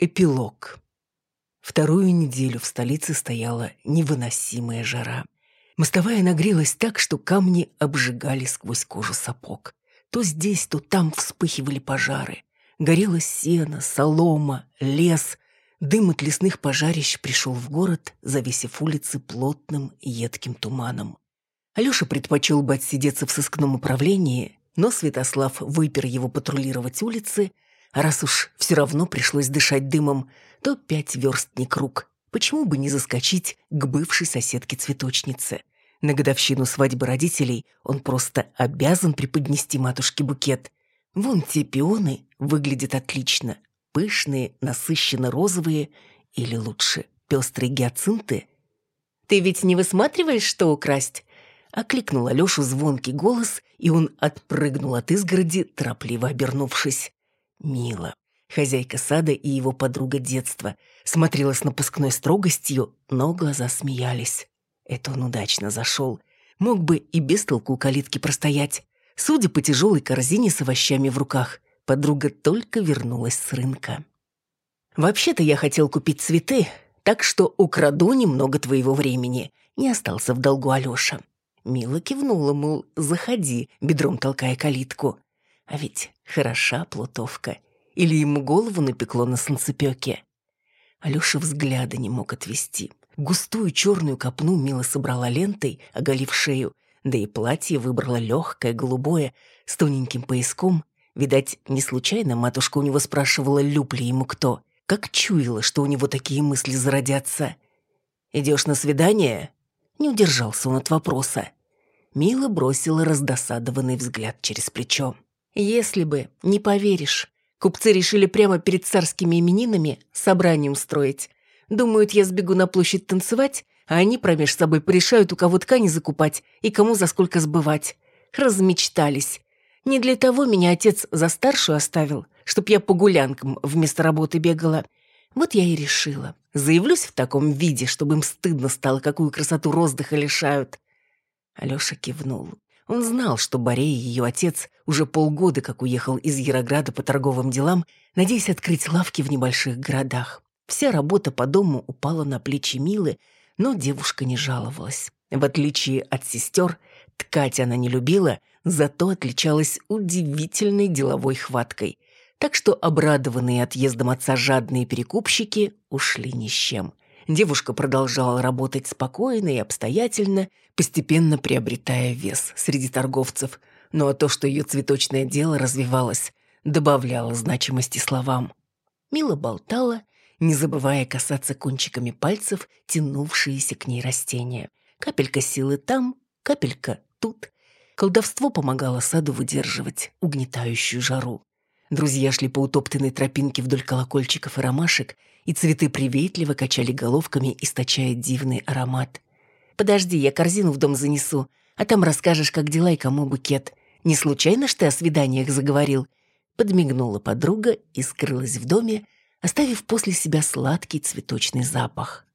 Эпилог. Вторую неделю в столице стояла невыносимая жара. Мостовая нагрелась так, что камни обжигали сквозь кожу сапог. То здесь, то там вспыхивали пожары. Горело сено, солома, лес. Дым от лесных пожарищ пришел в город, завесив улицы плотным едким туманом. Алеша предпочел бы отсидеться в сыскном управлении, но Святослав выпер его патрулировать улицы, раз уж все равно пришлось дышать дымом, то пять верст не круг. Почему бы не заскочить к бывшей соседке-цветочнице? На годовщину свадьбы родителей он просто обязан преподнести матушке букет. Вон те пионы выглядят отлично. Пышные, насыщенно розовые или лучше пестрые гиацинты. «Ты ведь не высматриваешь, что украсть?» Окликнул Алешу звонкий голос, и он отпрыгнул от изгороди, торопливо обернувшись. Мила, хозяйка сада и его подруга детства, смотрела с напускной строгостью, но глаза смеялись. Это он удачно зашел. Мог бы и без толку у калитки простоять. Судя по тяжелой корзине с овощами в руках, подруга только вернулась с рынка. «Вообще-то я хотел купить цветы, так что украду немного твоего времени», не остался в долгу Алёша. Мила кивнула, мол, заходи, бедром толкая калитку. А ведь хороша плутовка. Или ему голову напекло на солнцепёке. Алёша взгляда не мог отвести. Густую черную копну Мила собрала лентой, оголив шею, да и платье выбрала легкое, голубое, с тоненьким пояском. Видать, не случайно матушка у него спрашивала, люб ли ему кто. Как чуяла, что у него такие мысли зародятся. «Идешь на свидание?» Не удержался он от вопроса. Мила бросила раздосадованный взгляд через плечо. «Если бы, не поверишь. Купцы решили прямо перед царскими именинами собрание устроить. Думают, я сбегу на площадь танцевать, а они промеж собой порешают, у кого ткани закупать и кому за сколько сбывать. Размечтались. Не для того меня отец за старшую оставил, чтоб я по гулянкам вместо работы бегала. Вот я и решила. Заявлюсь в таком виде, чтобы им стыдно стало, какую красоту роздыха лишают. Алёша кивнул. Он знал, что Борей, ее отец, уже полгода как уехал из Ярограда по торговым делам, надеясь открыть лавки в небольших городах. Вся работа по дому упала на плечи Милы, но девушка не жаловалась. В отличие от сестер, ткать она не любила, зато отличалась удивительной деловой хваткой. Так что обрадованные отъездом отца жадные перекупщики ушли ни с чем. Девушка продолжала работать спокойно и обстоятельно, постепенно приобретая вес среди торговцев. Ну а то, что ее цветочное дело развивалось, добавляло значимости словам. Мила болтала, не забывая касаться кончиками пальцев тянувшиеся к ней растения. Капелька силы там, капелька тут. Колдовство помогало саду выдерживать угнетающую жару. Друзья шли по утоптанной тропинке вдоль колокольчиков и ромашек, и цветы приветливо качали головками, источая дивный аромат. «Подожди, я корзину в дом занесу, а там расскажешь, как дела и кому букет. Не случайно ж ты о свиданиях заговорил?» Подмигнула подруга и скрылась в доме, оставив после себя сладкий цветочный запах.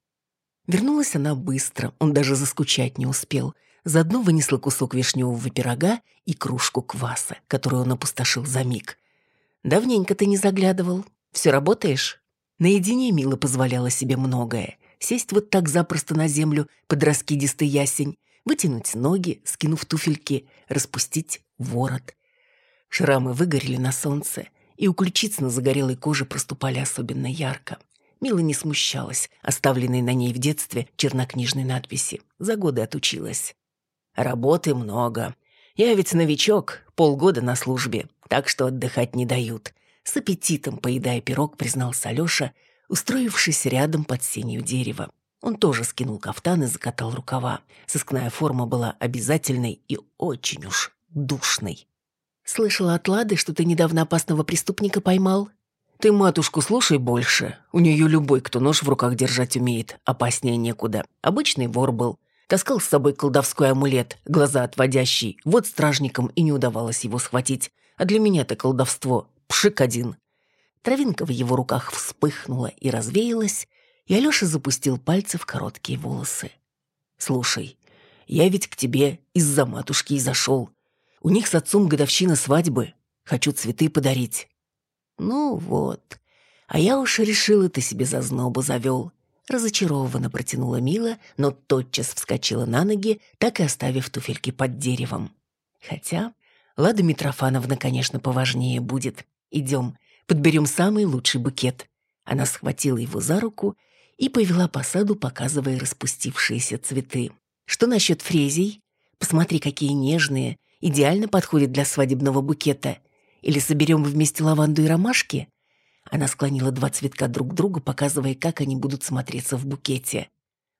Вернулась она быстро, он даже заскучать не успел. Заодно вынесла кусок вишневого пирога и кружку кваса, которую он опустошил за миг. «Давненько ты не заглядывал. Все работаешь?» Наедине Мила позволяла себе многое. Сесть вот так запросто на землю под раскидистый ясень, вытянуть ноги, скинув туфельки, распустить ворот. Шрамы выгорели на солнце, и у ключиц на загорелой коже проступали особенно ярко. Мила не смущалась, оставленной на ней в детстве чернокнижной надписи. За годы отучилась. «Работы много. Я ведь новичок, полгода на службе, так что отдыхать не дают». С аппетитом, поедая пирог, признался Алёша, устроившись рядом под сенью дерева. Он тоже скинул кафтан и закатал рукава. Сыскная форма была обязательной и очень уж душной. «Слышала от Лады, что ты недавно опасного преступника поймал?» «Ты матушку слушай больше. У нее любой, кто нож в руках держать умеет, опаснее некуда. Обычный вор был. Таскал с собой колдовской амулет, глаза отводящий. Вот стражникам и не удавалось его схватить. А для меня-то колдовство. Пшик один». Травинка в его руках вспыхнула и развеялась, и Алеша запустил пальцы в короткие волосы. «Слушай, я ведь к тебе из-за матушки и зашел. У них с отцом годовщина свадьбы. Хочу цветы подарить». «Ну вот». А я уж решила, ты себе зазнобу завел. Разочарованно протянула Мила, но тотчас вскочила на ноги, так и оставив туфельки под деревом. Хотя Лада Митрофановна, конечно, поважнее будет. Идем, подберем самый лучший букет. Она схватила его за руку и повела по саду, показывая распустившиеся цветы. Что насчет фрезий? Посмотри, какие нежные, идеально подходят для свадебного букета. Или соберем вместе лаванду и ромашки? Она склонила два цветка друг к другу, показывая, как они будут смотреться в букете.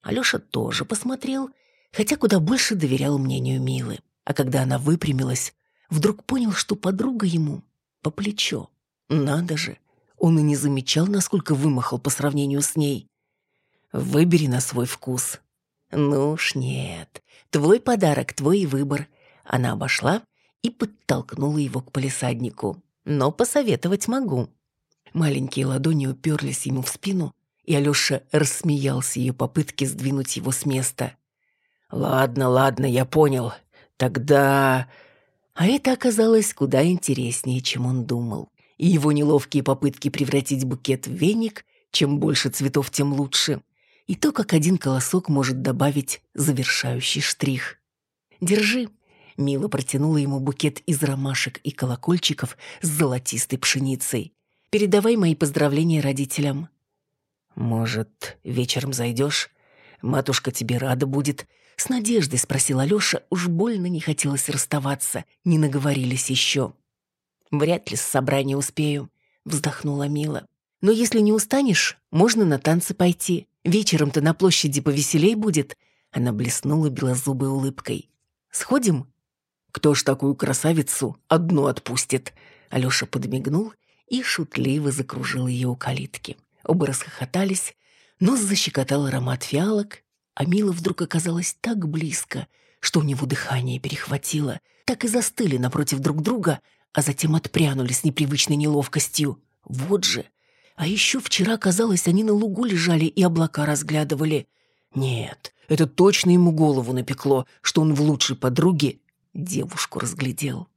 Алёша тоже посмотрел, хотя куда больше доверял мнению Милы. А когда она выпрямилась, вдруг понял, что подруга ему по плечо. Надо же, он и не замечал, насколько вымахал по сравнению с ней. Выбери на свой вкус. Ну уж нет. Твой подарок, твой выбор. Она обошла и подтолкнула его к полисаднику. Но посоветовать могу. Маленькие ладони уперлись ему в спину, и Алёша рассмеялся ее попытке сдвинуть его с места. «Ладно, ладно, я понял. Тогда...» А это оказалось куда интереснее, чем он думал. И его неловкие попытки превратить букет в веник, чем больше цветов, тем лучше. И то, как один колосок может добавить завершающий штрих. «Держи», Мила протянула ему букет из ромашек и колокольчиков с золотистой пшеницей. «Передавай мои поздравления родителям». «Может, вечером зайдешь? Матушка тебе рада будет». С надеждой спросил Алёша, уж больно не хотелось расставаться, не наговорились еще. «Вряд ли с собрания успею», — вздохнула Мила. «Но если не устанешь, можно на танцы пойти. Вечером-то на площади повеселей будет». Она блеснула белозубой улыбкой. «Сходим?» Кто ж такую красавицу одну отпустит? Алёша подмигнул и шутливо закружил ее у калитки. Оба расхохотались, нос защекотал аромат фиалок, а Мила вдруг оказалась так близко, что у него дыхание перехватило, так и застыли напротив друг друга, а затем отпрянули с непривычной неловкостью. Вот же! А еще вчера, казалось, они на лугу лежали и облака разглядывали. Нет, это точно ему голову напекло, что он в лучшей подруге девушку разглядел.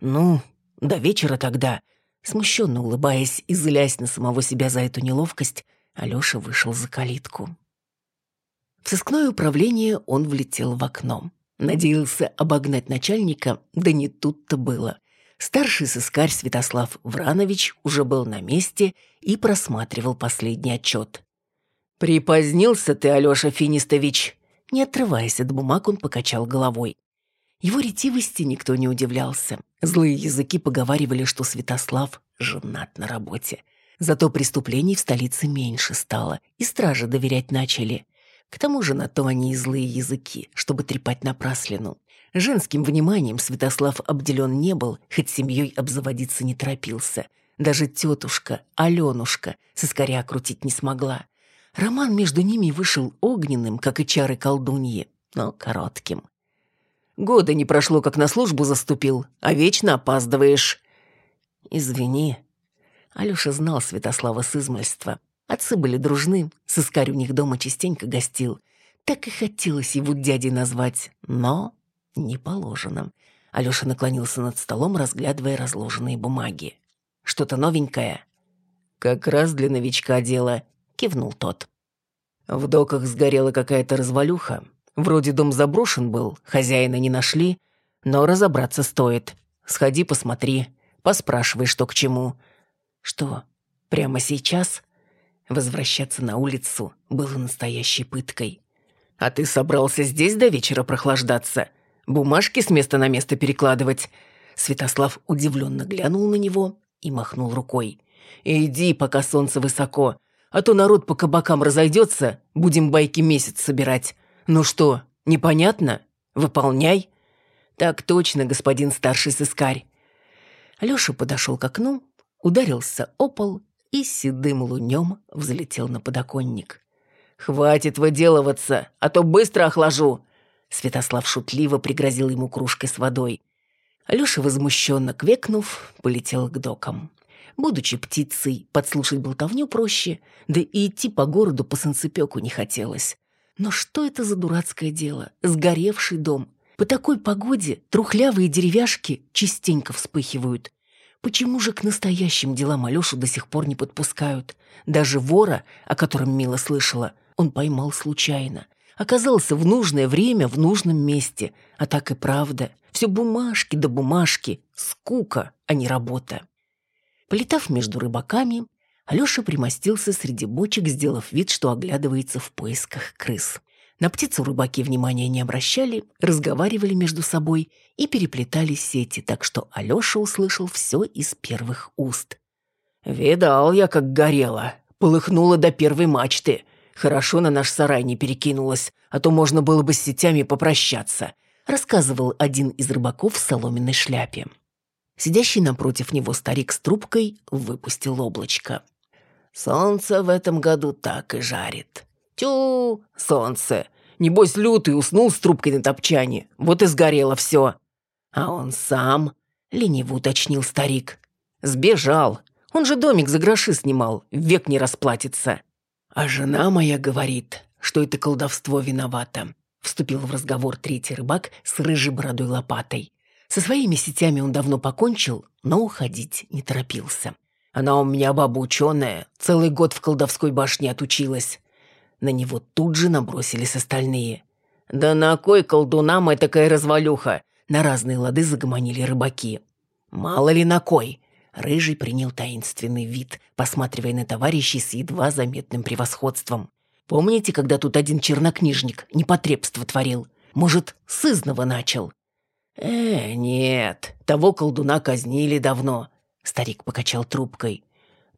«Ну, до вечера тогда», смущенно улыбаясь и злясь на самого себя за эту неловкость, Алёша вышел за калитку. В сыскное управление он влетел в окно. Надеялся обогнать начальника, да не тут-то было. Старший сыскарь Святослав Вранович уже был на месте и просматривал последний отчет. «Припозднился ты, Алёша Финистович!» Не отрываясь от бумаг, он покачал головой. Его ретивости никто не удивлялся. Злые языки поговаривали, что Святослав женат на работе. Зато преступлений в столице меньше стало, и стражи доверять начали. К тому же на то они и злые языки, чтобы трепать напраслину. Женским вниманием Святослав обделен не был, хоть семьей обзаводиться не торопился. Даже тетушка, Аленушка, соскоря крутить не смогла. Роман между ними вышел огненным, как и чары колдуньи, но коротким. Года не прошло, как на службу заступил, а вечно опаздываешь». «Извини». Алёша знал Святослава с измальства. Отцы были дружны, сыскарь у них дома частенько гостил. Так и хотелось его дядей назвать, но не положено. Алёша наклонился над столом, разглядывая разложенные бумаги. «Что-то новенькое?» «Как раз для новичка дело», — кивнул тот. В доках сгорела какая-то развалюха. Вроде дом заброшен был, хозяина не нашли, но разобраться стоит. Сходи, посмотри, поспрашивай, что к чему. Что, прямо сейчас? Возвращаться на улицу было настоящей пыткой. А ты собрался здесь до вечера прохлаждаться? Бумажки с места на место перекладывать? Святослав удивленно глянул на него и махнул рукой. «Иди, пока солнце высоко, а то народ по кабакам разойдется, будем байки месяц собирать. «Ну что, непонятно? Выполняй». «Так точно, господин старший сыскарь». Лёша подошел к окну, ударился о пол и седым лунем взлетел на подоконник. «Хватит выделываться, а то быстро охлажу!» Святослав шутливо пригрозил ему кружкой с водой. Лёша, возмущенно квекнув, полетел к докам. Будучи птицей, подслушать болтовню проще, да и идти по городу по санцепёку не хотелось. Но что это за дурацкое дело? Сгоревший дом. По такой погоде трухлявые деревяшки частенько вспыхивают. Почему же к настоящим делам Алёшу до сих пор не подпускают? Даже вора, о котором Мила слышала, он поймал случайно. Оказался в нужное время в нужном месте. А так и правда. Все бумажки да бумажки. Скука, а не работа. Полетав между рыбаками, Алёша примостился среди бочек, сделав вид, что оглядывается в поисках крыс. На птицу рыбаки внимания не обращали, разговаривали между собой и переплетали сети, так что Алёша услышал все из первых уст. «Видал я, как горело. Полыхнуло до первой мачты. Хорошо на наш сарай не перекинулось, а то можно было бы с сетями попрощаться», рассказывал один из рыбаков в соломенной шляпе. Сидящий напротив него старик с трубкой выпустил облачко. Солнце в этом году так и жарит. Тю, солнце. Небось, лютый уснул с трубкой на топчане. Вот и сгорело все. А он сам, лениво уточнил старик. Сбежал. Он же домик за гроши снимал, век не расплатится. А жена моя говорит, что это колдовство виновато. Вступил в разговор третий рыбак с рыжей бородой лопатой. Со своими сетями он давно покончил, но уходить не торопился. Она у меня баба ученая, целый год в колдовской башне отучилась. На него тут же набросились остальные. «Да на кой колдунам и такая развалюха?» На разные лады загомонили рыбаки. «Мало ли на кой!» Рыжий принял таинственный вид, посматривая на товарищей с едва заметным превосходством. «Помните, когда тут один чернокнижник непотребство творил? Может, сызнова начал?» «Э, нет, того колдуна казнили давно. Старик покачал трубкой.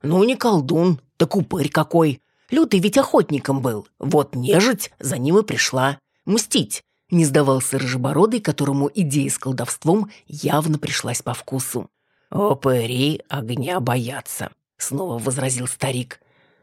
«Ну, не колдун, так упырь какой. Лютый ведь охотником был. Вот нежить за ним и пришла. Мстить». Не сдавался Рыжебородый, которому идея с колдовством явно пришлась по вкусу. «Упыри огня боятся», — снова возразил старик.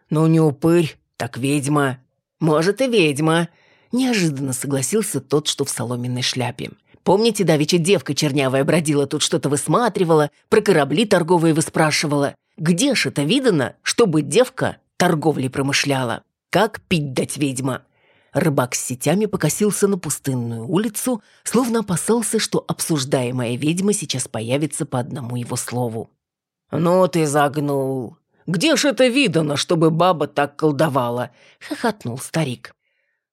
«Ну, не упырь, так ведьма». «Может, и ведьма», — неожиданно согласился тот, что в соломенной шляпе. Помните, давеча девка чернявая бродила тут что-то высматривала, про корабли торговые выспрашивала? Где ж это видано, чтобы девка торговлей промышляла? Как пить дать ведьма? Рыбак с сетями покосился на пустынную улицу, словно опасался, что обсуждаемая ведьма сейчас появится по одному его слову. «Ну ты загнул! Где ж это видано, чтобы баба так колдовала?» — хохотнул старик.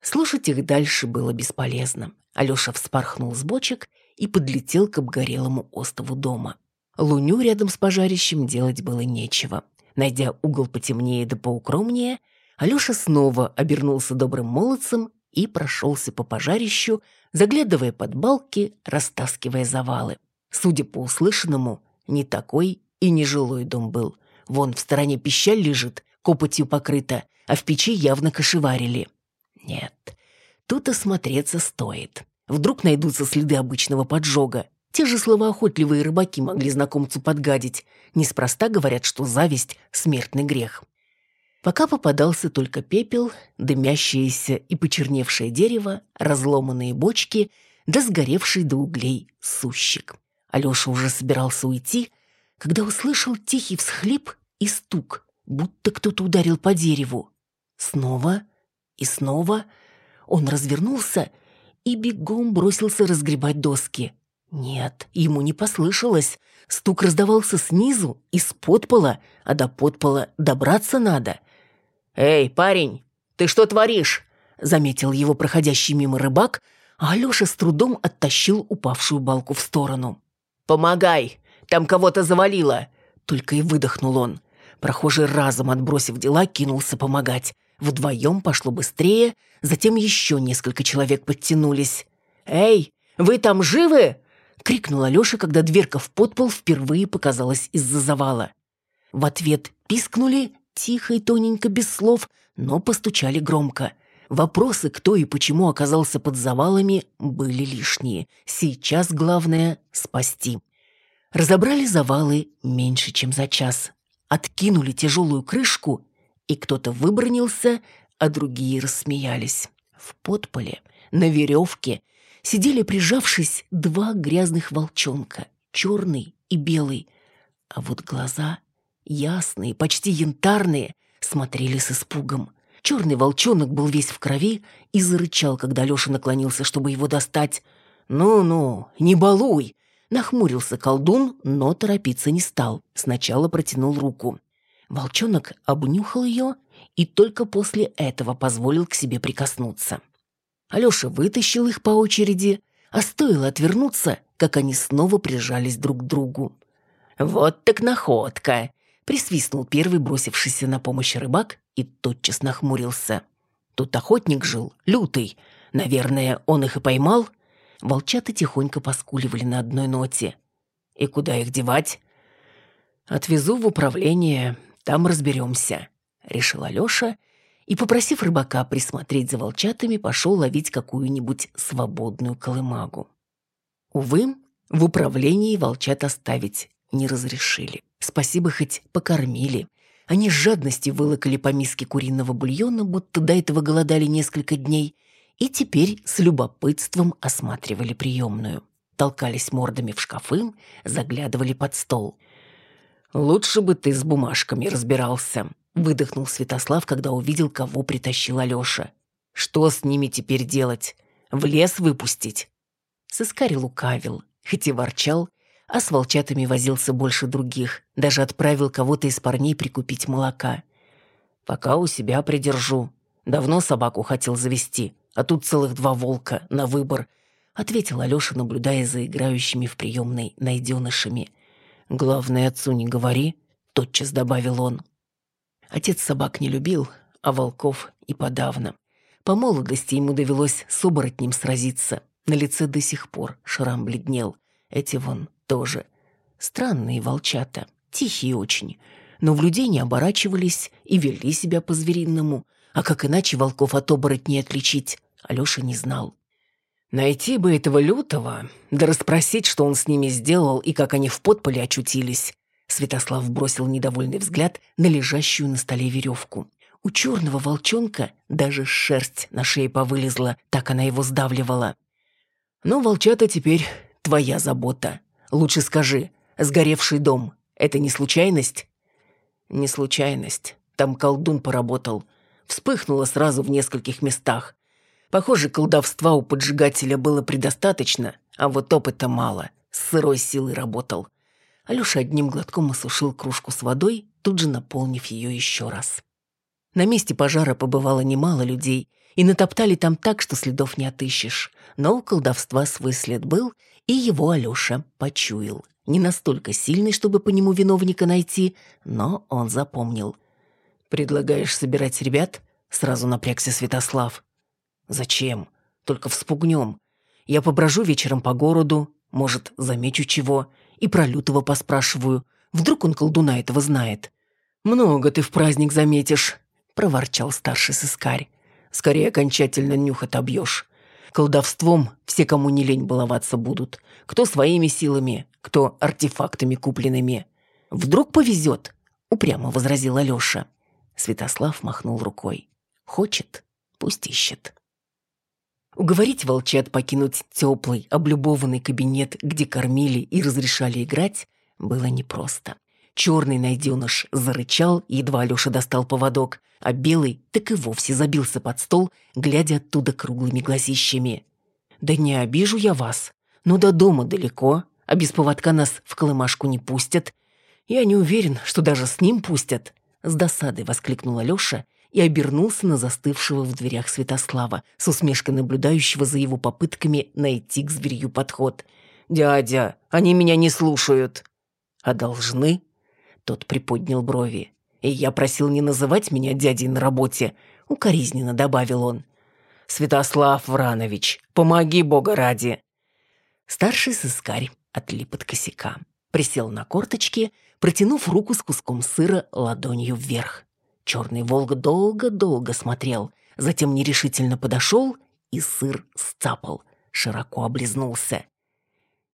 Слушать их дальше было бесполезно. Алёша вспорхнул с бочек и подлетел к обгорелому остову дома. Луню рядом с пожарищем делать было нечего. Найдя угол потемнее да поукромнее, Алёша снова обернулся добрым молодцем и прошелся по пожарищу, заглядывая под балки, растаскивая завалы. Судя по услышанному, не такой и не жилой дом был. Вон в стороне пищаль лежит, копотью покрыта, а в печи явно кошеварили. Нет, Тут осмотреться стоит. Вдруг найдутся следы обычного поджога. Те же словоохотливые рыбаки могли знакомцу подгадить. Неспроста говорят, что зависть – смертный грех. Пока попадался только пепел, дымящееся и почерневшее дерево, разломанные бочки, да сгоревший до углей сущик. Алёша уже собирался уйти, когда услышал тихий всхлип и стук, будто кто-то ударил по дереву. Снова и снова – он развернулся и бегом бросился разгребать доски. Нет, ему не послышалось. Стук раздавался снизу, из-под пола, а до подпола добраться надо. «Эй, парень, ты что творишь?» Заметил его проходящий мимо рыбак, а Алёша с трудом оттащил упавшую балку в сторону. «Помогай! Там кого-то завалило!» Только и выдохнул он. Прохожий разом, отбросив дела, кинулся помогать. Вдвоем пошло быстрее, затем еще несколько человек подтянулись. «Эй, вы там живы?» — крикнула Леша, когда дверка в подпол впервые показалась из-за завала. В ответ пискнули, тихо и тоненько, без слов, но постучали громко. Вопросы, кто и почему оказался под завалами, были лишние. Сейчас главное — спасти. Разобрали завалы меньше, чем за час. Откинули тяжелую крышку и кто-то выбронился, а другие рассмеялись. В подполе, на веревке, сидели, прижавшись, два грязных волчонка, черный и белый. А вот глаза, ясные, почти янтарные, смотрели с испугом. Черный волчонок был весь в крови и зарычал, когда Леша наклонился, чтобы его достать. «Ну-ну, не балуй!» Нахмурился колдун, но торопиться не стал. Сначала протянул руку. Волчонок обнюхал ее и только после этого позволил к себе прикоснуться. Алёша вытащил их по очереди, а стоило отвернуться, как они снова прижались друг к другу. «Вот так находка!» — присвистнул первый бросившийся на помощь рыбак и тотчас нахмурился. «Тут охотник жил, лютый. Наверное, он их и поймал?» Волчата тихонько поскуливали на одной ноте. «И куда их девать?» «Отвезу в управление, там разберемся», — решил Алёша и, попросив рыбака присмотреть за волчатами, пошел ловить какую-нибудь свободную колымагу. Увы, в управлении волчат оставить не разрешили. Спасибо, хоть покормили. Они с жадностью вылокали по миске куриного бульона, будто до этого голодали несколько дней, и теперь с любопытством осматривали приемную. Толкались мордами в шкафы, заглядывали под стол. «Лучше бы ты с бумажками разбирался», — выдохнул Святослав, когда увидел, кого притащил Алёша. «Что с ними теперь делать? В лес выпустить?» Сыскарь лукавил, хоть и ворчал, а с волчатами возился больше других, даже отправил кого-то из парней прикупить молока. «Пока у себя придержу. Давно собаку хотел завести, а тут целых два волка на выбор», ответил Алёша, наблюдая за играющими в приемной найденышами. «Главное, отцу не говори», — тотчас добавил он. Отец собак не любил, а волков и подавно. По молодости ему довелось с оборотнем сразиться. На лице до сих пор шрам бледнел. Эти вон тоже. Странные волчата, тихие очень, но в людей не оборачивались и вели себя по-звериному. А как иначе волков от оборотней отличить, Алёша не знал. Найти бы этого лютого, да расспросить, что он с ними сделал и как они в подполе очутились. Святослав бросил недовольный взгляд на лежащую на столе веревку. У черного волчонка даже шерсть на шее повылезла, так она его сдавливала. «Ну, волчата теперь твоя забота», Лучше скажи, сгоревший дом — это не случайность?» «Не случайность. Там колдун поработал. Вспыхнуло сразу в нескольких местах. Похоже, колдовства у поджигателя было предостаточно, а вот опыта мало. С сырой силой работал». Алёша одним глотком осушил кружку с водой, тут же наполнив ее еще раз. На месте пожара побывало немало людей, и натоптали там так, что следов не отыщешь. Но у колдовства свой след был, и его Алёша почуял. Не настолько сильный, чтобы по нему виновника найти, но он запомнил. «Предлагаешь собирать ребят?» Сразу напрягся Святослав. «Зачем? Только вспугнем. Я поброжу вечером по городу, может, замечу чего, и про Лютого поспрашиваю. Вдруг он колдуна этого знает». «Много ты в праздник заметишь», — проворчал старший сыскарь. «Скорее окончательно нюх отобьешь. Колдовством все, кому не лень, баловаться будут. Кто своими силами, кто артефактами купленными. Вдруг повезет, упрямо возразил Алеша. Святослав махнул рукой. Хочет, пусть ищет. Уговорить волчат покинуть теплый, облюбованный кабинет, где кормили и разрешали играть, было непросто. Черный найденыш зарычал, едва Алеша достал поводок, а белый так и вовсе забился под стол, глядя оттуда круглыми глазищами. «Да не обижу я вас, но до дома далеко, а без поводка нас в колымашку не пустят. Я не уверен, что даже с ним пустят», — с досадой воскликнул Алеша и обернулся на застывшего в дверях Святослава, с усмешкой наблюдающего за его попытками найти к зверью подход. «Дядя, они меня не слушают». «А должны?» Тот приподнял брови. «И я просил не называть меня дядей на работе», — укоризненно добавил он. «Святослав Вранович, помоги Бога ради!» Старший сыскарь отлип от косяка. Присел на корточки, протянув руку с куском сыра ладонью вверх. Черный волк долго-долго смотрел, затем нерешительно подошел и сыр сцапал, широко облизнулся.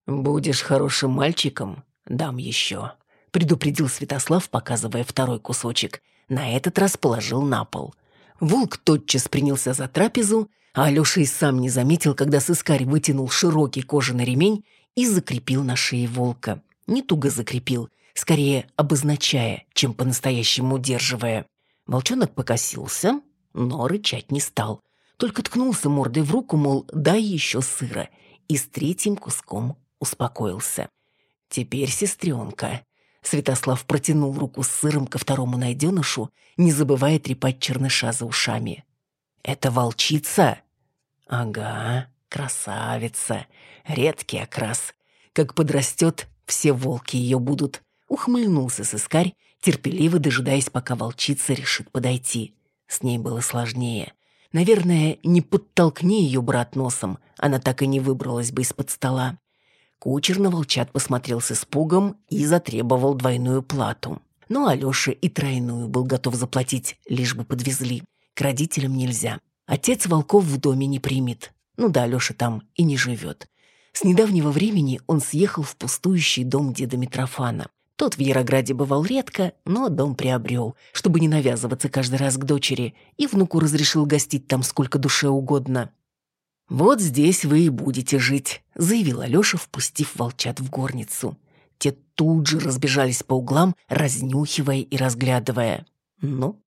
«Будешь хорошим мальчиком, дам еще», предупредил Святослав, показывая второй кусочек. На этот раз положил на пол. Волк тотчас принялся за трапезу, а Алёша и сам не заметил, когда сыскарь вытянул широкий кожаный ремень и закрепил на шее волка. Не туго закрепил, скорее обозначая, чем по-настоящему удерживая. Волчонок покосился, но рычать не стал. Только ткнулся мордой в руку, мол, дай еще сыра, и с третьим куском успокоился. «Теперь, сестренка». Святослав протянул руку с сыром ко второму найденышу, не забывая трепать черныша за ушами. «Это волчица?» «Ага, красавица, редкий окрас. Как подрастет, все волки ее будут», — ухмыльнулся сыскарь, терпеливо дожидаясь, пока волчица решит подойти. С ней было сложнее. Наверное, не подтолкни ее брат носом, она так и не выбралась бы из-под стола. Кучер на волчат посмотрел с испугом и затребовал двойную плату. Но Алёша и тройную был готов заплатить, лишь бы подвезли. К родителям нельзя. Отец волков в доме не примет. Ну да, Алёша там и не живет. С недавнего времени он съехал в пустующий дом деда Митрофана. Тот в Ярограде бывал редко, но дом приобрел, чтобы не навязываться каждый раз к дочери, и внуку разрешил гостить там сколько душе угодно. «Вот здесь вы и будете жить», — заявил Алёша, впустив волчат в горницу. Те тут же разбежались по углам, разнюхивая и разглядывая. «Ну,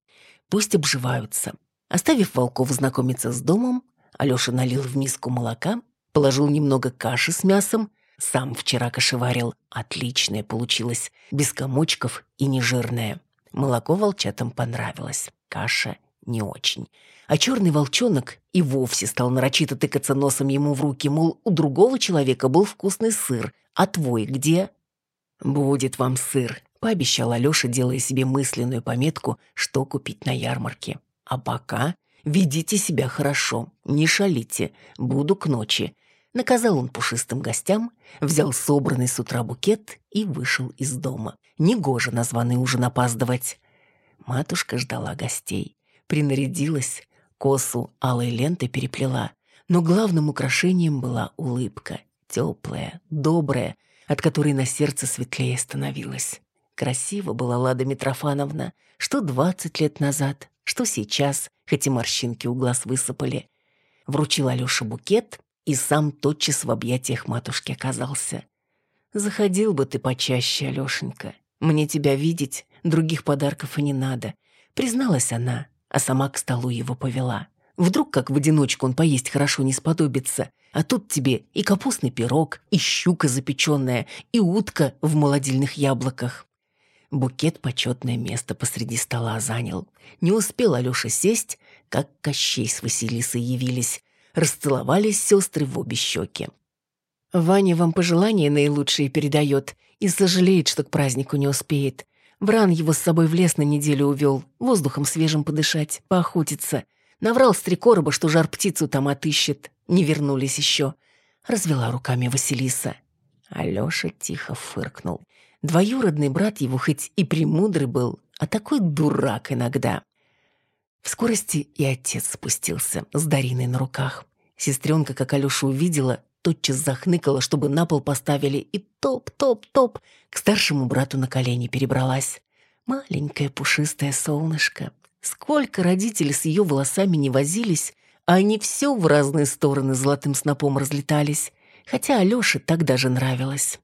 пусть обживаются». Оставив волков знакомиться с домом, Алёша налил в миску молока, положил немного каши с мясом, сам вчера кашеварил. Отличное получилось, без комочков и нежирное. Молоко волчатам понравилось, каша не очень. А черный волчонок и вовсе стал нарочито тыкаться носом ему в руки, мол, у другого человека был вкусный сыр, а твой где? «Будет вам сыр», — пообещал Алёша, делая себе мысленную пометку, что купить на ярмарке. «А пока ведите себя хорошо, не шалите, буду к ночи. Наказал он пушистым гостям, взял собранный с утра букет и вышел из дома. Негоже на званый ужин опаздывать. Матушка ждала гостей. Принарядилась, косу алой лентой переплела. Но главным украшением была улыбка. Теплая, добрая, от которой на сердце светлее становилась. Красиво была Лада Митрофановна, что двадцать лет назад, что сейчас, хоть и морщинки у глаз высыпали. Вручил Алёше букет и сам тотчас в объятиях матушки оказался. «Заходил бы ты почаще, Алешенька. Мне тебя видеть, других подарков и не надо», — призналась она, а сама к столу его повела. «Вдруг как в одиночку он поесть хорошо не сподобится, а тут тебе и капустный пирог, и щука запеченная, и утка в молодильных яблоках». Букет почетное место посреди стола занял. Не успел Алёша сесть, как Кощей с Василисой явились, расцеловались сестры в обе щеки. Ваня вам пожелания наилучшие передает и сожалеет, что к празднику не успеет. Вран его с собой в лес на неделю увел, воздухом свежим подышать, поохотиться. Наврал с три короба, что жар птицу там отыщет. Не вернулись еще. Развела руками Василиса. Алёша тихо фыркнул. Двоюродный брат его хоть и премудрый был, а такой дурак иногда. В скорости и отец спустился с Дариной на руках. Сестренка, как Алёша увидела, тотчас захныкала, чтобы на пол поставили, и топ-топ-топ к старшему брату на колени перебралась. Маленькое пушистое солнышко. Сколько родителей с ее волосами не возились, а они все в разные стороны золотым снопом разлетались, хотя Алёше так даже нравилось.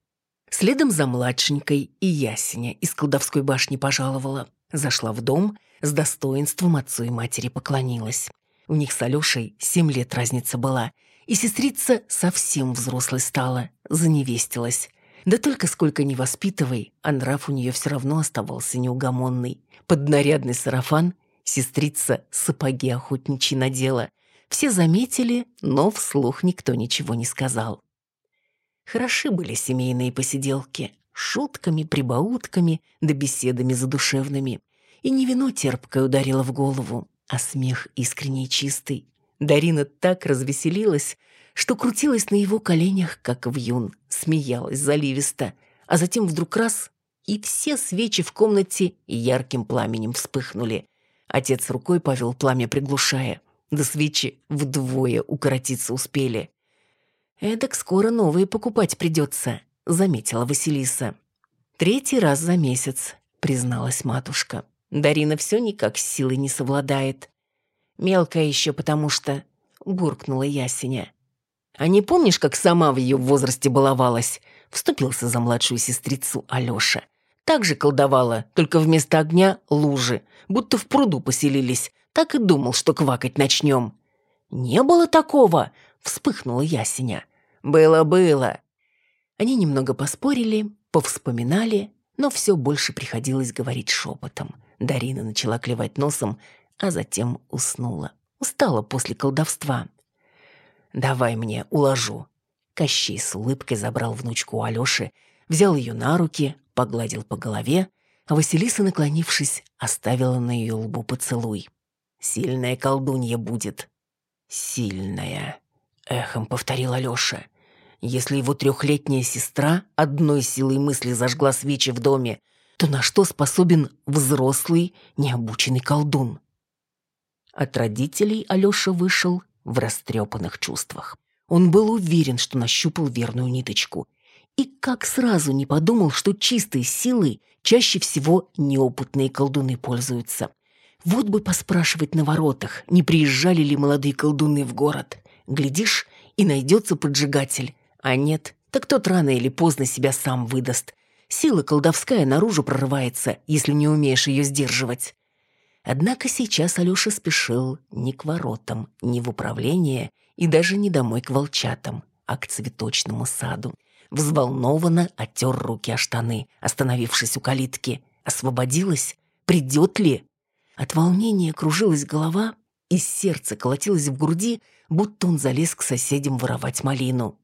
Следом за младшенькой и Ясеня из колдовской башни пожаловала. Зашла в дом — с достоинством отцу и матери поклонилась. У них с Алешей семь лет разница была, и сестрица совсем взрослой стала, заневестилась. Да только сколько ни воспитывай, а нрав у нее все равно оставался неугомонный. Под нарядный сарафан сестрица сапоги охотничьи надела. Все заметили, но вслух никто ничего не сказал. Хороши были семейные посиделки, шутками, прибаутками да беседами задушевными. И не вино терпкое ударило в голову, а смех искренний и чистый. Дарина так развеселилась, что крутилась на его коленях, как вьюн, смеялась заливисто, а затем вдруг раз — и все свечи в комнате ярким пламенем вспыхнули. Отец рукой повел пламя, приглушая. Да свечи вдвое укоротиться успели. «Эдак скоро новые покупать придется», — заметила Василиса. «Третий раз за месяц», — призналась матушка. Дарина все никак с силой не совладает. Мелкая еще потому что... Буркнула Ясеня. А не помнишь, как сама в ее возрасте баловалась? Вступился за младшую сестрицу Алеша. Так же колдовала, только вместо огня лужи, будто в пруду поселились. Так и думал, что квакать начнем. «Не было такого!» — вспыхнула Ясеня. «Было-было!» Они немного поспорили, повспоминали, но все больше приходилось говорить шепотом. Дарина начала клевать носом, а затем уснула. Устала после колдовства. «Давай мне, уложу». Кощей с улыбкой забрал внучку у Алёши, взял ее на руки, погладил по голове, а Василиса, наклонившись, оставила на ее лбу поцелуй. «Сильная колдунья будет». «Сильная», — эхом повторил Алёша. «Если его трехлетняя сестра одной силой мысли зажгла свечи в доме, то на что способен взрослый, необученный колдун?» От родителей Алёша вышел в растрепанных чувствах. Он был уверен, что нащупал верную ниточку. И как сразу не подумал, что чистой силой чаще всего неопытные колдуны пользуются. Вот бы поспрашивать на воротах, не приезжали ли молодые колдуны в город. Глядишь, и найдется поджигатель. А нет, так тот рано или поздно себя сам выдаст. Сила колдовская наружу прорывается, если не умеешь ее сдерживать. Однако сейчас Алёша спешил не к воротам, не в управление и даже не домой к волчатам, а к цветочному саду. Взволнованно оттер руки о штаны, остановившись у калитки. Освободилась? Придет ли? От волнения кружилась голова, и сердце колотилось в груди, будто он залез к соседям воровать малину.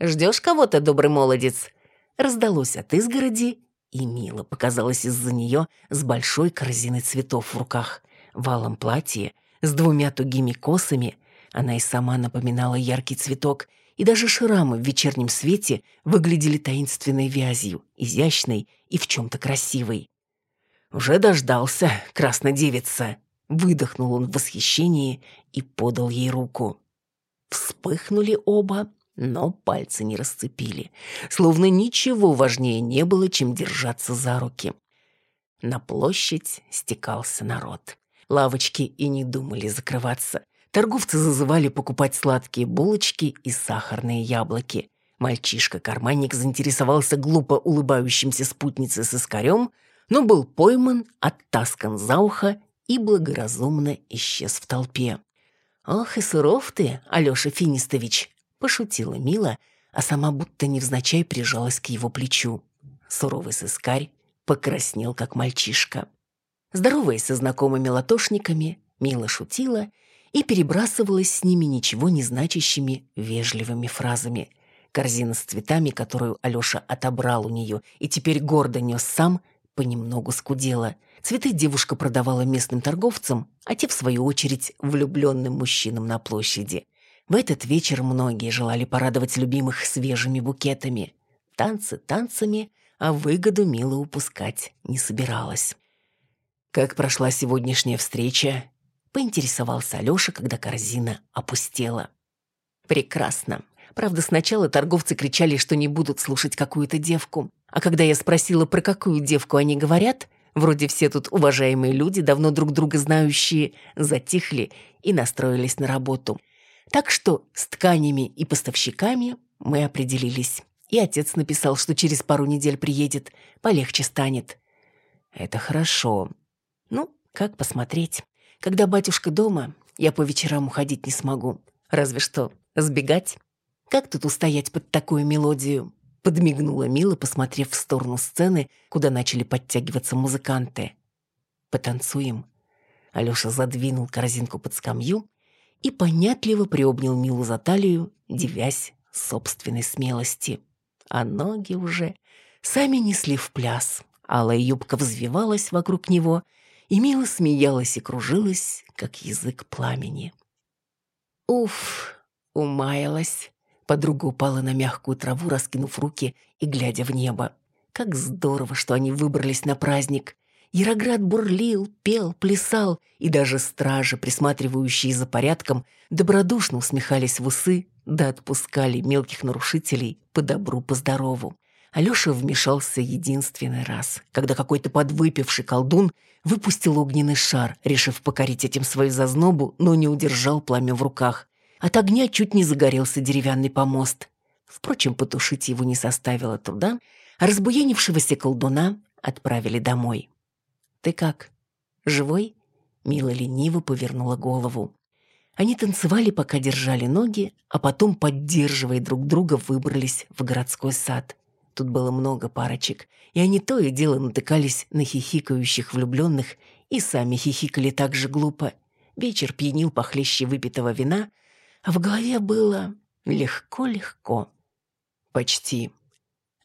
«Ждешь кого-то, добрый молодец?» Раздалось от изгороди, и Мила показалась из-за нее с большой корзиной цветов в руках, валом платье, с двумя тугими косами. Она и сама напоминала яркий цветок, и даже шрамы в вечернем свете выглядели таинственной вязью, изящной и в чем-то красивой. «Уже дождался, краснодевица!» Выдохнул он в восхищении и подал ей руку. Вспыхнули оба, но пальцы не расцепили, словно ничего важнее не было, чем держаться за руки. На площадь стекался народ. Лавочки и не думали закрываться. Торговцы зазывали покупать сладкие булочки и сахарные яблоки. Мальчишка-карманник заинтересовался глупо улыбающимся спутницей с искарем, но был пойман, оттаскан за ухо и благоразумно исчез в толпе. «Ох и суров ты, Алёша Финистович!» Пошутила Мила, а сама будто невзначай прижалась к его плечу. Суровый сыскарь покраснел, как мальчишка. Здороваясь со знакомыми латошниками, Мила шутила и перебрасывалась с ними ничего не значащими вежливыми фразами. Корзина с цветами, которую Алёша отобрал у нее и теперь гордо нес сам, понемногу скудела. Цветы девушка продавала местным торговцам, а те, в свою очередь, влюбленным мужчинам на площади. В этот вечер многие желали порадовать любимых свежими букетами. Танцы танцами, а выгоду Мила упускать не собиралась. «Как прошла сегодняшняя встреча?» — поинтересовался Алёша, когда корзина опустела. «Прекрасно. Правда, сначала торговцы кричали, что не будут слушать какую-то девку. А когда я спросила, про какую девку они говорят, вроде все тут уважаемые люди, давно друг друга знающие, затихли и настроились на работу. Так что с тканями и поставщиками мы определились. И отец написал, что через пару недель приедет, полегче станет. Это хорошо. Ну, как посмотреть. Когда батюшка дома, я по вечерам уходить не смогу. Разве что сбегать. Как тут устоять под такую мелодию? Подмигнула Мила, посмотрев в сторону сцены, куда начали подтягиваться музыканты. «Потанцуем?» Алёша задвинул корзинку под скамью и понятливо приобнял Милу за талию, девясь собственной смелости. А ноги уже сами несли в пляс. Алая юбка взвивалась вокруг него, и Мила смеялась и кружилась, как язык пламени. Уф, умаялась. Подруга упала на мягкую траву, раскинув руки и глядя в небо. Как здорово, что они выбрались на праздник. Яроград бурлил, пел, плясал, и даже стражи, присматривающие за порядком, добродушно усмехались в усы, да отпускали мелких нарушителей по добру, по здорову. Алёша вмешался единственный раз, когда какой-то подвыпивший колдун выпустил огненный шар, решив покорить этим свою зазнобу, но не удержал пламя в руках. От огня чуть не загорелся деревянный помост. Впрочем, потушить его не составило труда, а разбуянившегося колдуна отправили домой. «Ты как? Живой?» Мила лениво повернула голову. Они танцевали, пока держали ноги, а потом, поддерживая друг друга, выбрались в городской сад. Тут было много парочек, и они то и дело натыкались на хихикающих влюбленных и сами хихикали так же глупо. Вечер пьянил похлеще выпитого вина, а в голове было легко-легко. Почти.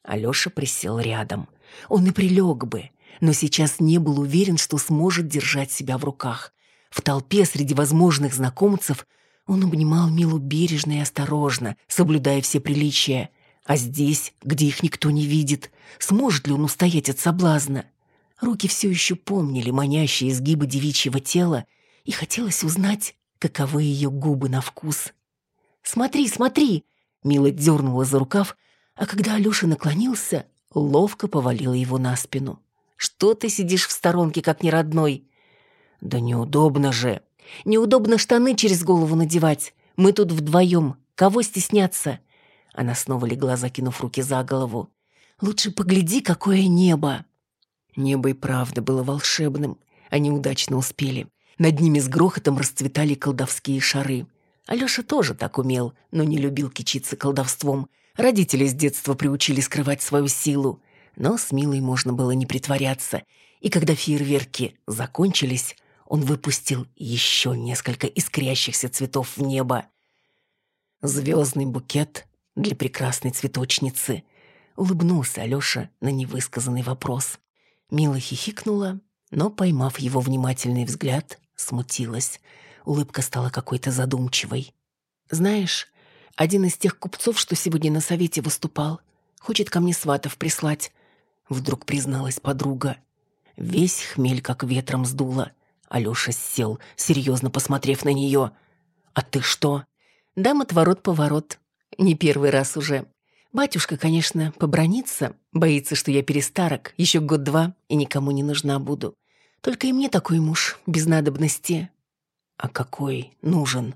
Алёша присел рядом. Он и прилег бы, но сейчас не был уверен, что сможет держать себя в руках. В толпе среди возможных знакомцев он обнимал Милу бережно и осторожно, соблюдая все приличия. А здесь, где их никто не видит, сможет ли он устоять от соблазна? Руки все еще помнили манящие изгибы девичьего тела, и хотелось узнать, каковы ее губы на вкус. «Смотри, смотри!» Мила дернула за рукав, а когда Алеша наклонился, ловко повалила его на спину. «Что ты сидишь в сторонке, как неродной?» «Да неудобно же!» «Неудобно штаны через голову надевать. Мы тут вдвоем. Кого стесняться?» Она снова легла, закинув руки за голову. «Лучше погляди, какое небо!» Небо и правда было волшебным. Они удачно успели. Над ними с грохотом расцветали колдовские шары. Алёша тоже так умел, но не любил кичиться колдовством. Родители с детства приучили скрывать свою силу. Но с Милой можно было не притворяться. И когда фейерверки закончились, он выпустил еще несколько искрящихся цветов в небо. Звездный букет для прекрасной цветочницы. Улыбнулся Алёша на невысказанный вопрос. Мила хихикнула, но, поймав его внимательный взгляд, смутилась. Улыбка стала какой-то задумчивой. «Знаешь, один из тех купцов, что сегодня на совете выступал, хочет ко мне сватов прислать», — вдруг призналась подруга. Весь хмель как ветром сдуло. Алёша сел, серьезно посмотрев на нее. «А ты что?» «Дам отворот-поворот. Не первый раз уже. Батюшка, конечно, побронится, боится, что я перестарок, еще год-два и никому не нужна буду. Только и мне такой муж, без надобности. А какой нужен?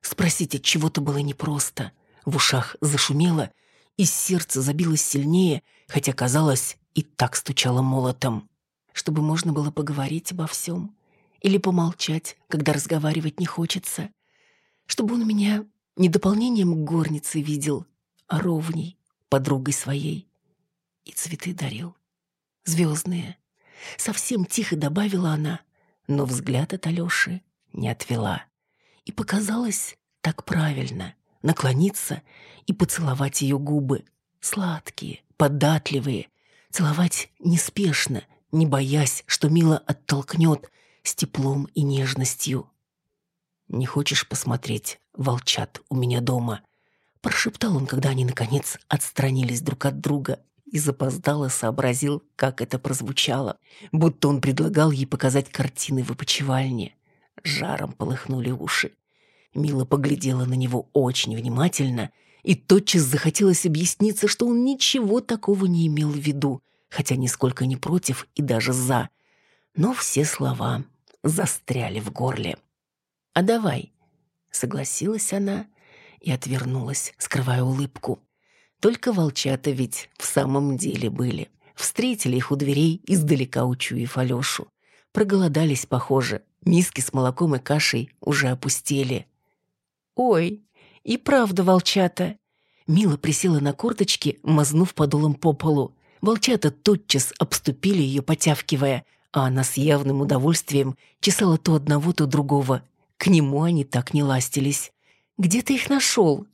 Спросить от чего-то было непросто. В ушах зашумело, и сердце забилось сильнее, хотя, казалось, и так стучало молотом. Чтобы можно было поговорить обо всем. Или помолчать, когда разговаривать не хочется. Чтобы он меня не дополнением к горнице видел, а ровней, подругой своей. И цветы дарил. Звездные. Совсем тихо добавила она, но взгляд от Алёши не отвела. И показалось так правильно наклониться и поцеловать ее губы. Сладкие, податливые. Целовать неспешно, не боясь, что Мила оттолкнет с теплом и нежностью. «Не хочешь посмотреть, волчат, у меня дома?» Прошептал он, когда они, наконец, отстранились друг от друга и запоздало сообразил, как это прозвучало, будто он предлагал ей показать картины в опочивальне. Жаром полыхнули уши. Мила поглядела на него очень внимательно, и тотчас захотелось объясниться, что он ничего такого не имел в виду, хотя нисколько не против и даже за. Но все слова застряли в горле. «А давай», — согласилась она и отвернулась, скрывая улыбку. Только волчата ведь в самом деле были. Встретили их у дверей, издалека учуяв Алёшу. Проголодались, похоже. Миски с молоком и кашей уже опустели. «Ой, и правда волчата!» Мила присела на корточки, мазнув подолом по полу. Волчата тотчас обступили ее, потявкивая, а она с явным удовольствием чесала то одного, то другого. К нему они так не ластились. «Где ты их нашел?»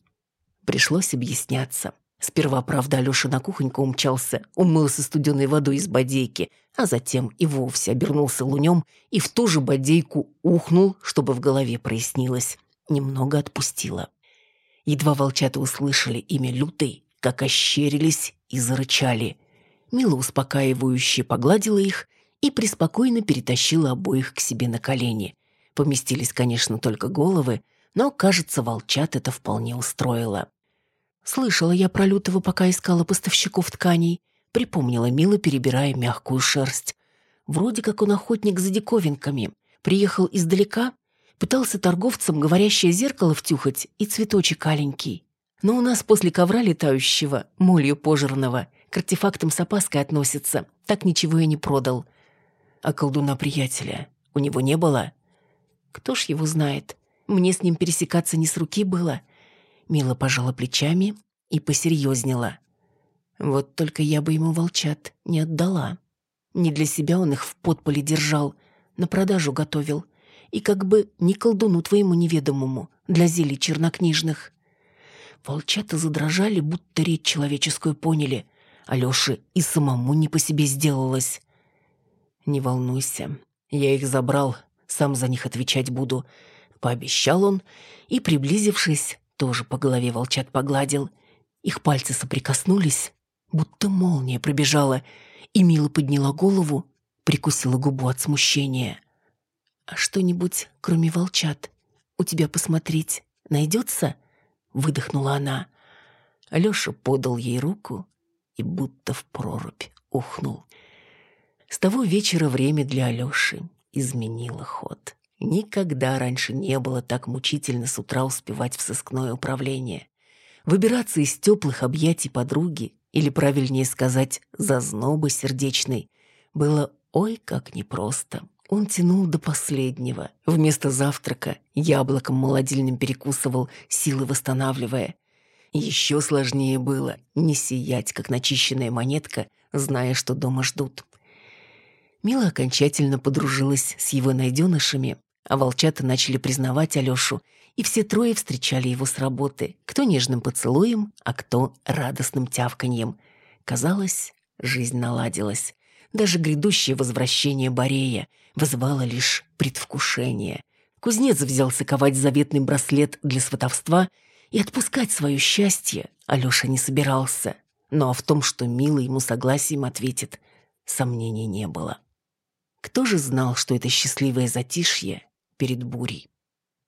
Пришлось объясняться. Сперва, правда, Алёша на кухоньку умчался, умылся студеной водой из бодейки, а затем и вовсе обернулся лунем и в ту же бодейку ухнул, чтобы в голове прояснилось. Немного отпустило. Едва волчата услышали имя Лютой, как ощерились и зарычали. Мила успокаивающе погладила их и преспокойно перетащила обоих к себе на колени. Поместились, конечно, только головы, но, кажется, волчат это вполне устроило. Слышала я про Лютого, пока искала поставщиков тканей. Припомнила Мила, перебирая мягкую шерсть. Вроде как он охотник за диковинками. Приехал издалека, пытался торговцам говорящее зеркало втюхать и цветочек аленький. Но у нас после ковра летающего, молью пожирного, к артефактам с опаской относится. Так ничего и не продал. А колдуна-приятеля у него не было? Кто ж его знает? Мне с ним пересекаться не с руки было. Мила пожала плечами и посерьезнела. Вот только я бы ему волчат не отдала. Не для себя он их в подполе держал, на продажу готовил. И как бы не колдуну твоему неведомому, для зелий чернокнижных. Волчата задрожали, будто речь человеческую поняли. Алёше и самому не по себе сделалось. «Не волнуйся, я их забрал, сам за них отвечать буду», — пообещал он и, приблизившись, тоже по голове волчат погладил. Их пальцы соприкоснулись, будто молния пробежала, и Мила подняла голову, прикусила губу от смущения. «А что-нибудь, кроме волчат, у тебя посмотреть найдется?» — выдохнула она. Алёша подал ей руку и будто в прорубь ухнул. С того вечера время для Алёши изменило ход. Никогда раньше не было так мучительно с утра успевать в сыскное управление. Выбираться из теплых объятий подруги, или, правильнее сказать, зазнобы сердечной, было ой как непросто. Он тянул до последнего. Вместо завтрака яблоком молодильным перекусывал, силы восстанавливая. Еще сложнее было не сиять, как начищенная монетка, зная, что дома ждут. Мила окончательно подружилась с его найденышами, а волчата начали признавать Алешу, и все трое встречали его с работы, кто нежным поцелуем, а кто радостным тявканьем. Казалось, жизнь наладилась. Даже грядущее возвращение Борея вызывало лишь предвкушение. Кузнец взялся ковать заветный браслет для сватовства — и отпускать свое счастье Алёша не собирался. Но а в том, что Мила ему согласием ответит, сомнений не было. Кто же знал, что это счастливое затишье перед бурей?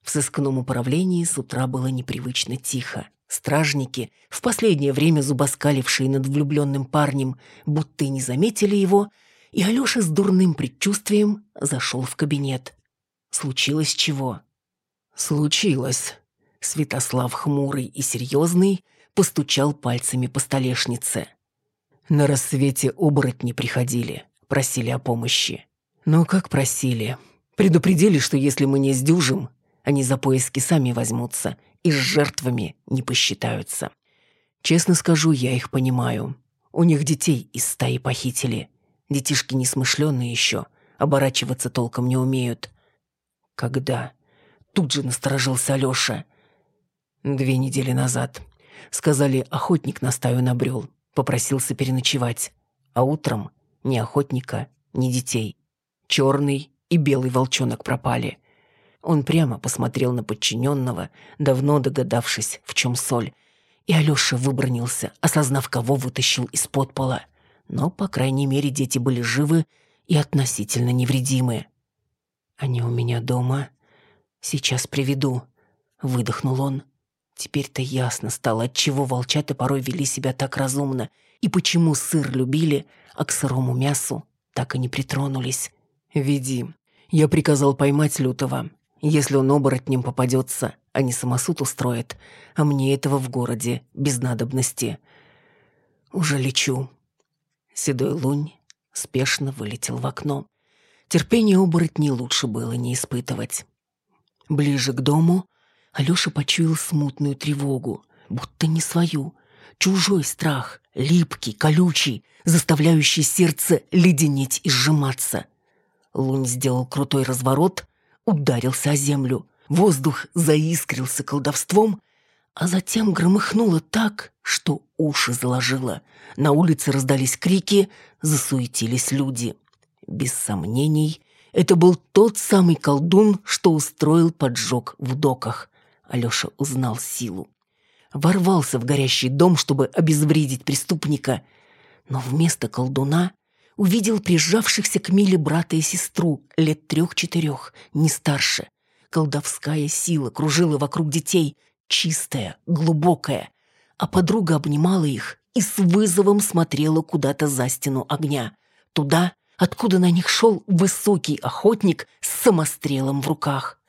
В сыскном управлении с утра было непривычно тихо. Стражники, в последнее время зубоскалившие над влюбленным парнем, будто и не заметили его, и Алёша с дурным предчувствием зашел в кабинет. Случилось чего? Случилось. Святослав хмурый и серьезный постучал пальцами по столешнице. На рассвете оборотни приходили, просили о помощи. Ну как просили? Предупредили, что если мы не сдюжим, они за поиски сами возьмутся и с жертвами не посчитаются. Честно скажу, я их понимаю. У них детей из стаи похитили. Детишки несмышленные еще, оборачиваться толком не умеют. Когда? Тут же насторожился Алёша. Две недели назад. Сказали, охотник на стаю набрел. Попросился переночевать. А утром ни охотника, ни детей. Черный и белый волчонок пропали. Он прямо посмотрел на подчиненного, давно догадавшись, в чем соль. И Алеша выбронился, осознав, кого вытащил из-под пола. Но, по крайней мере, дети были живы и относительно невредимы. «Они у меня дома. Сейчас приведу», — выдохнул он. Теперь-то ясно стало, отчего волчата порой вели себя так разумно и почему сыр любили, а к сырому мясу так и не притронулись. «Веди. Я приказал поймать Лютого. Если он оборотнем попадется, они самосуд устроят, а мне этого в городе без надобности. Уже лечу». Седой лунь спешно вылетел в окно. Терпение оборотней лучше было не испытывать. Ближе к дому Алёша почуял смутную тревогу, будто не свою. Чужой страх, липкий, колючий, заставляющий сердце леденеть и сжиматься. Лунь сделал крутой разворот, ударился о землю. Воздух заискрился колдовством, а затем громыхнуло так, что уши заложило. На улице раздались крики, засуетились люди. Без сомнений, это был тот самый колдун, что устроил поджог в доках. Алёша узнал силу. Ворвался в горящий дом, чтобы обезвредить преступника, но вместо колдуна увидел прижавшихся к Миле брата и сестру лет трех-четырех, не старше. Колдовская сила кружила вокруг детей, чистая, глубокая, а подруга обнимала их и с вызовом смотрела куда-то за стену огня, туда, откуда на них шел высокий охотник с самострелом в руках.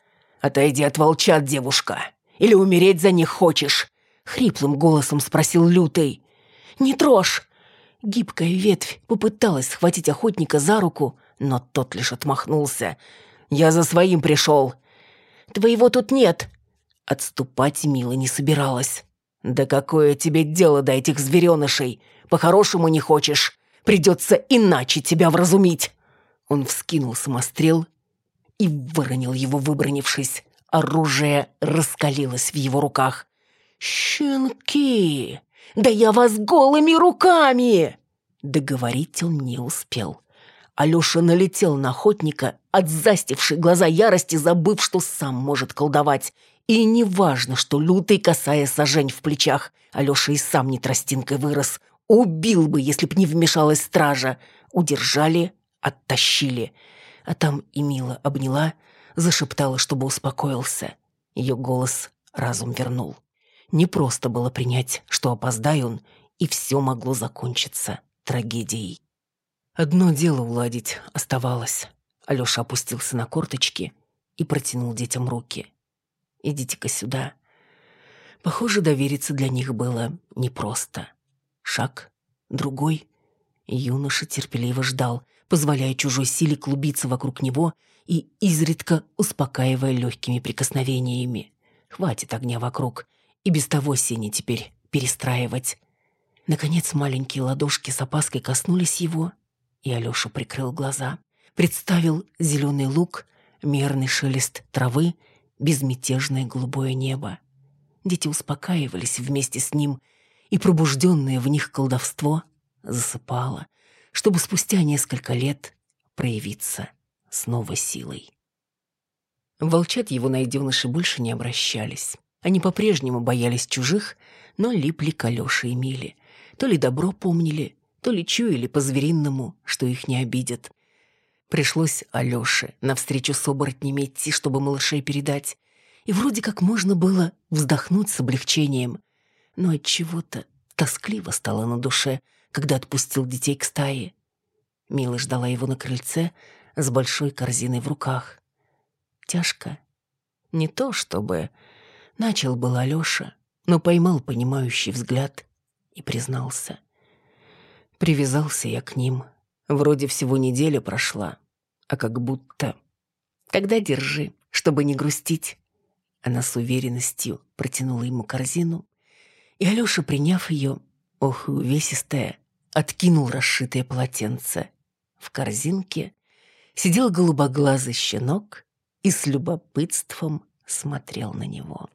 «Отойди от волчат, девушка! Или умереть за них хочешь?» Хриплым голосом спросил Лютый. «Не трожь!» Гибкая ветвь попыталась схватить охотника за руку, но тот лишь отмахнулся. «Я за своим пришел!» «Твоего тут нет!» Отступать Мила не собиралась. «Да какое тебе дело до этих зверенышей? По-хорошему не хочешь. Придется иначе тебя вразумить!» Он вскинул самострел и выронил его, выбронившись. Оружие раскалилось в его руках. «Щенки! Да я вас голыми руками!» Договорить он не успел. Алёша налетел на охотника, отзастивший глаза ярости, забыв, что сам может колдовать. И неважно, что лютый касая сажень в плечах, Алёша и сам не тростинкой вырос. Убил бы, если б не вмешалась стража. Удержали, оттащили. А там и Мила обняла, зашептала, чтобы успокоился. Ее голос разум вернул. Не просто было принять, что опоздай он, и все могло закончиться трагедией. Одно дело уладить оставалось. Алёша опустился на корточки и протянул детям руки. «Идите-ка сюда». Похоже, довериться для них было непросто. Шаг, другой. Юноша терпеливо ждал, позволяя чужой силе клубиться вокруг него и изредка успокаивая легкими прикосновениями. Хватит огня вокруг, и без того сени теперь перестраивать. Наконец маленькие ладошки с опаской коснулись его, и Алёша прикрыл глаза. Представил зеленый луг, мерный шелест травы, безмятежное голубое небо. Дети успокаивались вместе с ним, и пробужденное в них колдовство засыпало, чтобы спустя несколько лет проявиться с новой силой. Волчат его найденыши больше не обращались. Они по-прежнему боялись чужих, но липли к Алёше и Миле. То ли добро помнили, то ли чуяли по-зверинному, что их не обидят. Пришлось Алёше навстречу с оборотнями идти, чтобы малышей передать. И вроде как можно было вздохнуть с облегчением. Но от чего то тоскливо стало на душе, когда отпустил детей к стае. Мила ждала его на крыльце с большой корзиной в руках. Тяжко. Не то чтобы... Начал был Алёша, но поймал понимающий взгляд и признался. Привязался я к ним. Вроде всего неделя прошла, а как будто... Тогда держи, чтобы не грустить. Она с уверенностью протянула ему корзину, и Алёша, приняв ее, ох, увесистая, откинул расшитое полотенце. В корзинке сидел голубоглазый щенок и с любопытством смотрел на него.